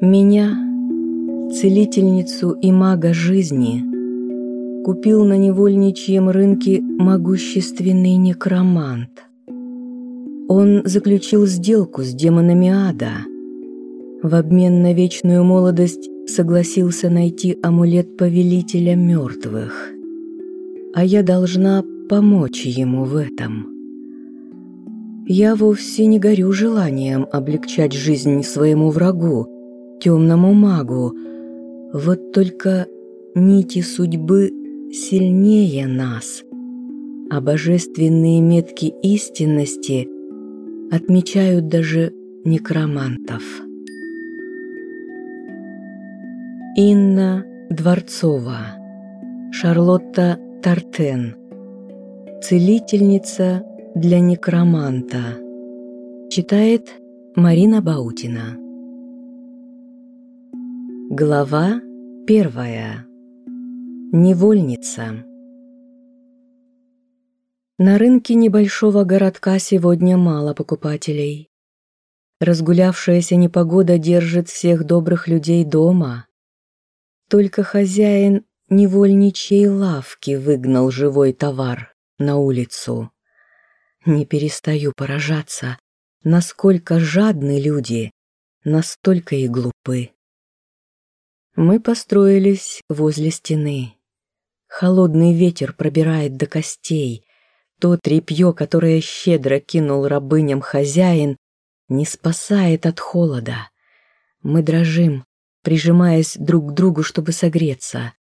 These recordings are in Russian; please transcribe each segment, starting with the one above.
Меня, целительницу и мага жизни, купил на невольничьем рынке могущественный некромант. Он заключил сделку с демонами ада. В обмен на вечную молодость согласился найти амулет повелителя мертвых. А я должна помочь ему в этом. Я вовсе не горю желанием облегчать жизнь своему врагу, темному магу. Вот только нити судьбы сильнее нас, а божественные метки истинности отмечают даже некромантов. Инна Дворцова Шарлотта Тартен Целительница для некроманта Читает Марина Баутина Глава первая Невольница На рынке небольшого городка сегодня мало покупателей. Разгулявшаяся непогода держит всех добрых людей дома. Только хозяин невольничьей лавки выгнал живой товар на улицу. Не перестаю поражаться, насколько жадны люди, настолько и глупы. Мы построились возле стены. Холодный ветер пробирает до костей. То тряпье, которое щедро кинул рабыням хозяин, не спасает от холода. Мы дрожим, прижимаясь друг к другу, чтобы согреться.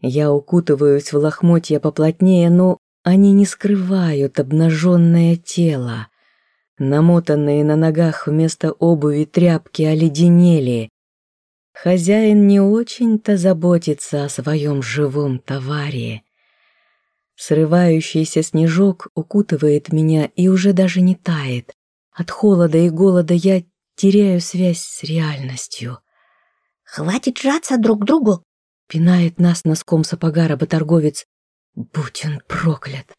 Я укутываюсь в лохмотья поплотнее, но они не скрывают обнаженное тело. Намотанные на ногах вместо обуви тряпки оледенели, Хозяин не очень-то заботится о своем живом товаре. Срывающийся снежок укутывает меня и уже даже не тает. От холода и голода я теряю связь с реальностью. «Хватит жаться друг к другу!» — пинает нас носком сапога работорговец. Будь он проклят!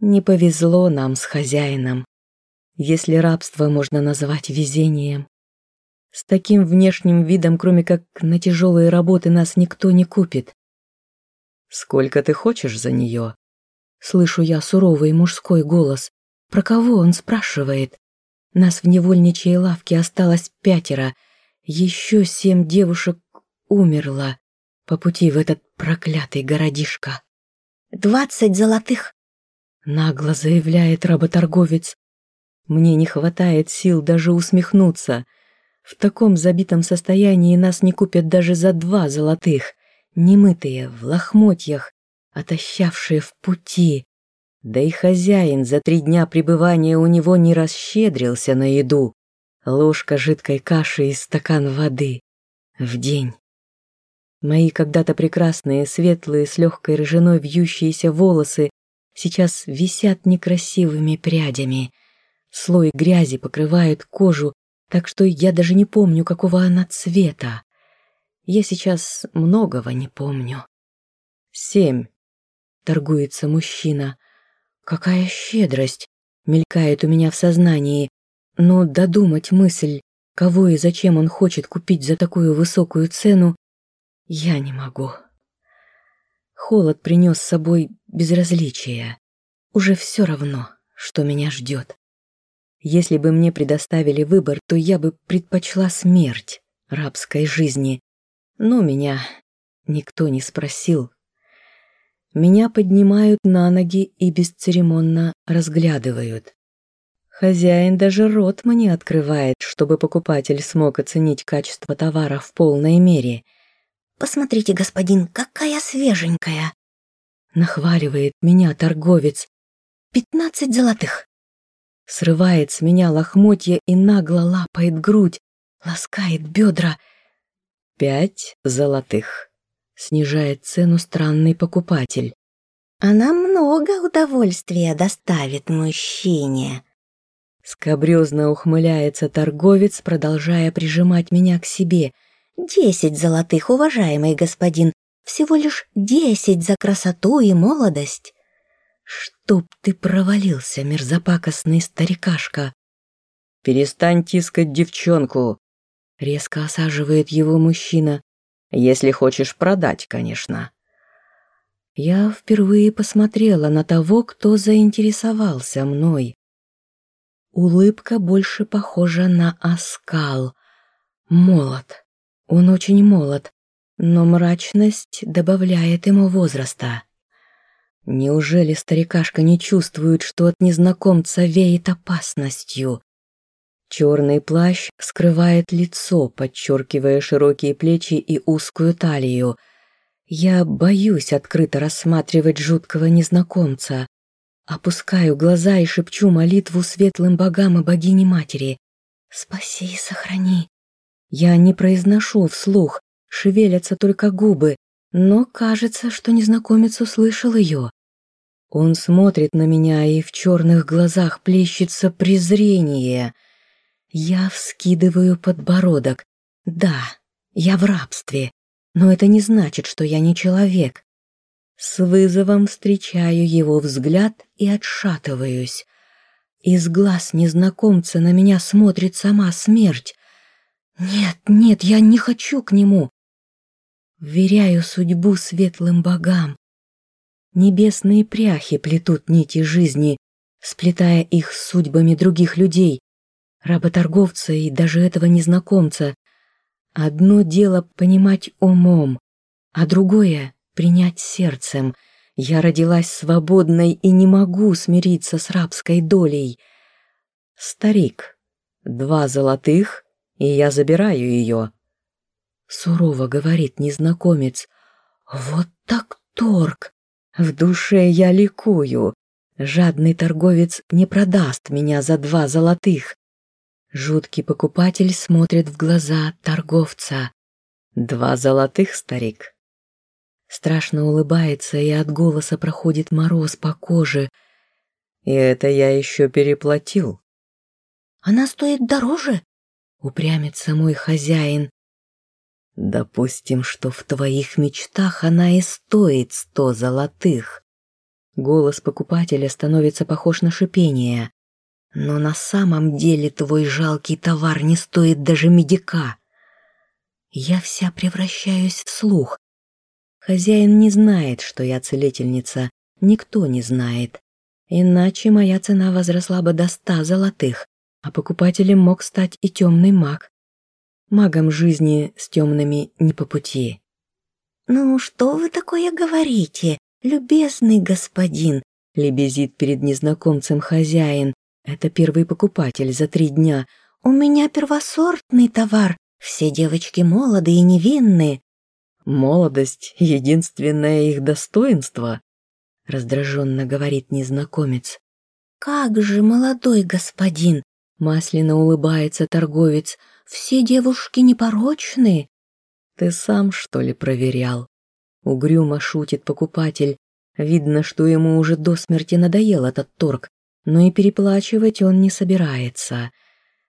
Не повезло нам с хозяином, если рабство можно назвать везением. С таким внешним видом, кроме как на тяжелые работы, нас никто не купит. «Сколько ты хочешь за нее?» Слышу я суровый мужской голос. Про кого он спрашивает? Нас в невольничьей лавке осталось пятеро. Еще семь девушек умерло по пути в этот проклятый городишко. «Двадцать золотых!» Нагло заявляет работорговец. Мне не хватает сил даже усмехнуться — в таком забитом состоянии нас не купят даже за два золотых, немытые, в лохмотьях, отощавшие в пути. Да и хозяин за три дня пребывания у него не расщедрился на еду. Ложка жидкой каши и стакан воды. В день. Мои когда-то прекрасные, светлые, с легкой рыжиной вьющиеся волосы сейчас висят некрасивыми прядями. Слой грязи покрывает кожу, так что я даже не помню, какого она цвета. Я сейчас многого не помню. «Семь», — торгуется мужчина. «Какая щедрость!» — мелькает у меня в сознании. Но додумать мысль, кого и зачем он хочет купить за такую высокую цену, я не могу. Холод принес с собой безразличие. Уже все равно, что меня ждет. Если бы мне предоставили выбор, то я бы предпочла смерть рабской жизни. Но меня никто не спросил. Меня поднимают на ноги и бесцеремонно разглядывают. Хозяин даже рот мне открывает, чтобы покупатель смог оценить качество товара в полной мере. «Посмотрите, господин, какая свеженькая!» Нахваливает меня торговец. «Пятнадцать золотых!» Срывает с меня лохмотья и нагло лапает грудь, ласкает бедра. Пять золотых. Снижает цену странный покупатель. Она много удовольствия доставит мужчине. Скобрезно ухмыляется торговец, продолжая прижимать меня к себе. «Десять золотых, уважаемый господин, всего лишь десять за красоту и молодость». «Чтоб ты провалился, мерзопакостный старикашка!» «Перестань тискать девчонку!» Резко осаживает его мужчина. «Если хочешь продать, конечно». Я впервые посмотрела на того, кто заинтересовался мной. Улыбка больше похожа на оскал. Молод. Он очень молод, но мрачность добавляет ему возраста. Неужели старикашка не чувствует, что от незнакомца веет опасностью? Черный плащ скрывает лицо, подчеркивая широкие плечи и узкую талию. Я боюсь открыто рассматривать жуткого незнакомца. Опускаю глаза и шепчу молитву светлым богам и богине-матери. «Спаси и сохрани». Я не произношу вслух, шевелятся только губы, но кажется, что незнакомец услышал ее. Он смотрит на меня, и в черных глазах плещется презрение. Я вскидываю подбородок. Да, я в рабстве, но это не значит, что я не человек. С вызовом встречаю его взгляд и отшатываюсь. Из глаз незнакомца на меня смотрит сама смерть. Нет, нет, я не хочу к нему. Вверяю судьбу светлым богам. Небесные пряхи плетут нити жизни, сплетая их с судьбами других людей, работорговца и даже этого незнакомца. Одно дело понимать умом, а другое — принять сердцем. Я родилась свободной и не могу смириться с рабской долей. Старик, два золотых, и я забираю ее. Сурово говорит незнакомец. Вот так торг! В душе я ликую. Жадный торговец не продаст меня за два золотых. Жуткий покупатель смотрит в глаза торговца. Два золотых, старик. Страшно улыбается, и от голоса проходит мороз по коже. И это я еще переплатил. Она стоит дороже? Упрямится мой хозяин. Допустим, что в твоих мечтах она и стоит сто золотых. Голос покупателя становится похож на шипение. Но на самом деле твой жалкий товар не стоит даже медика. Я вся превращаюсь в слух. Хозяин не знает, что я целительница. Никто не знает. Иначе моя цена возросла бы до ста золотых, а покупателем мог стать и темный маг. Магам жизни с темными не по пути. «Ну, что вы такое говорите, любезный господин?» лебезит перед незнакомцем хозяин. Это первый покупатель за три дня. «У меня первосортный товар. Все девочки молоды и невинны». «Молодость — единственное их достоинство», — раздраженно говорит незнакомец. «Как же, молодой господин!» — масляно улыбается торговец. Все девушки непорочны. Ты сам, что ли, проверял? Угрюмо шутит покупатель. Видно, что ему уже до смерти надоел этот торг, но и переплачивать он не собирается.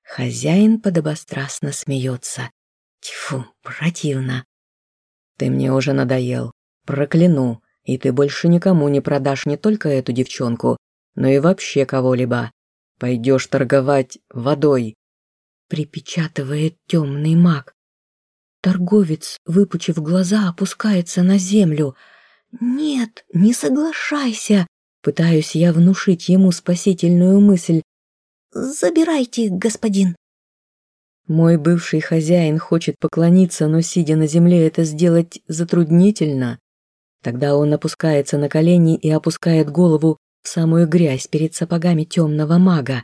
Хозяин подобострастно смеется. Тьфу, противно. Ты мне уже надоел. Прокляну, и ты больше никому не продашь не только эту девчонку, но и вообще кого-либо. Пойдешь торговать водой, припечатывает темный маг. Торговец, выпучив глаза, опускается на землю. «Нет, не соглашайся!» Пытаюсь я внушить ему спасительную мысль. «Забирайте, господин!» Мой бывший хозяин хочет поклониться, но, сидя на земле, это сделать затруднительно. Тогда он опускается на колени и опускает голову в самую грязь перед сапогами темного мага.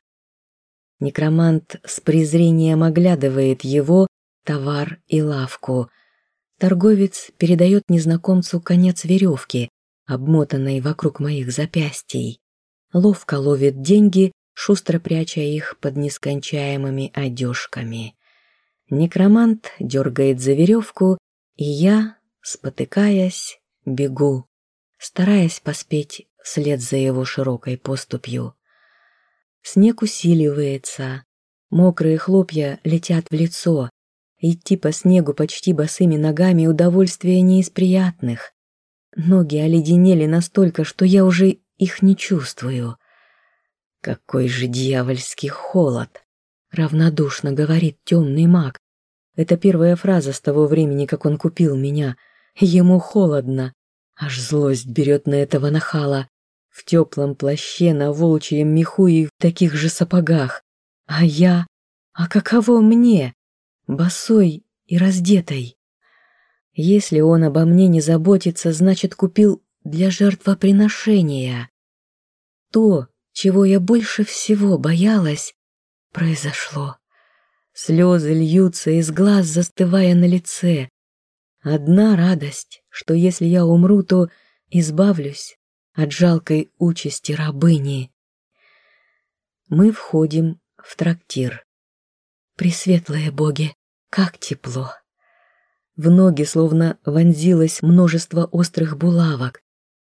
Некромант с презрением оглядывает его, товар и лавку. Торговец передает незнакомцу конец веревки, обмотанной вокруг моих запястий. Ловко ловит деньги, шустро пряча их под нескончаемыми одежками. Некромант дергает за веревку, и я, спотыкаясь, бегу, стараясь поспеть вслед за его широкой поступью. Снег усиливается, мокрые хлопья летят в лицо. Идти по снегу почти босыми ногами удовольствие не из приятных. Ноги оледенели настолько, что я уже их не чувствую. Какой же дьявольский холод! Равнодушно говорит темный маг. Это первая фраза с того времени, как он купил меня. Ему холодно. Аж злость берет на этого нахала. В теплом плаще, на волчьем меху и в таких же сапогах. А я... А каково мне? Босой и раздетой. Если он обо мне не заботится, значит, купил для жертвоприношения. То, чего я больше всего боялась, произошло. Слезы льются из глаз, застывая на лице. Одна радость, что если я умру, то избавлюсь от жалкой участи рабыни. Мы входим в трактир. Пресветлые боги, как тепло! В ноги словно вонзилось множество острых булавок.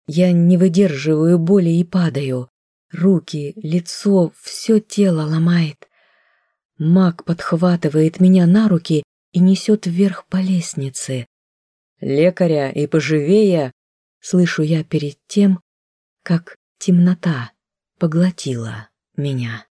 Я не выдерживаю боли и падаю. Руки, лицо, все тело ломает. Маг подхватывает меня на руки и несет вверх по лестнице. «Лекаря и поживее!» Слышу я перед тем, как темнота поглотила меня.